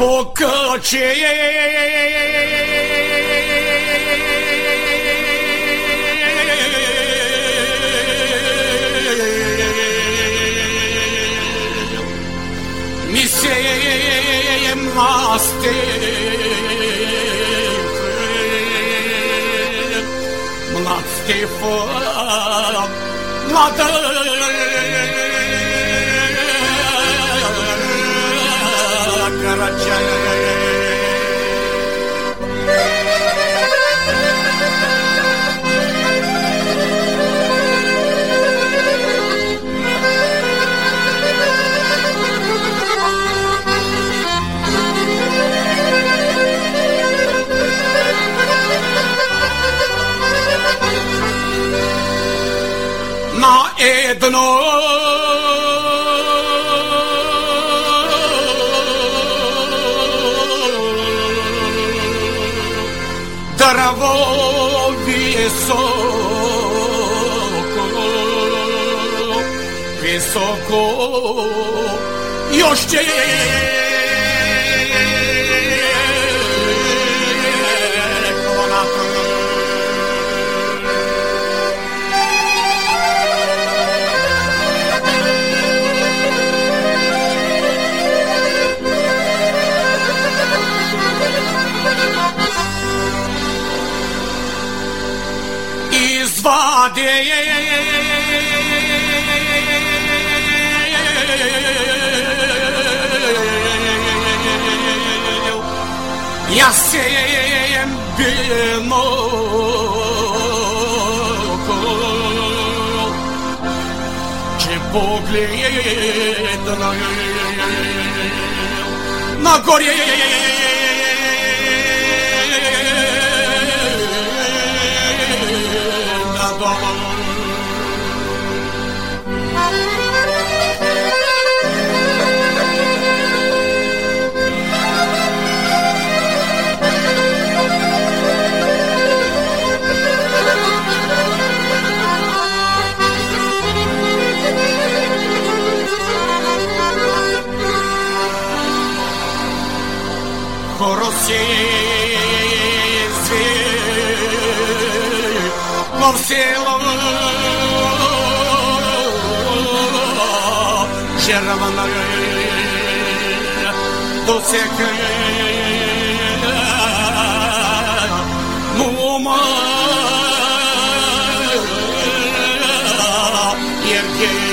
Bococe! Mi se maste Mlad Stefan Mladen edno Drvo visoko Visoko Još će Vade Jag ser en bymokor på glederna. När går Коросійці, но всі Червона до всіх Мума Єркей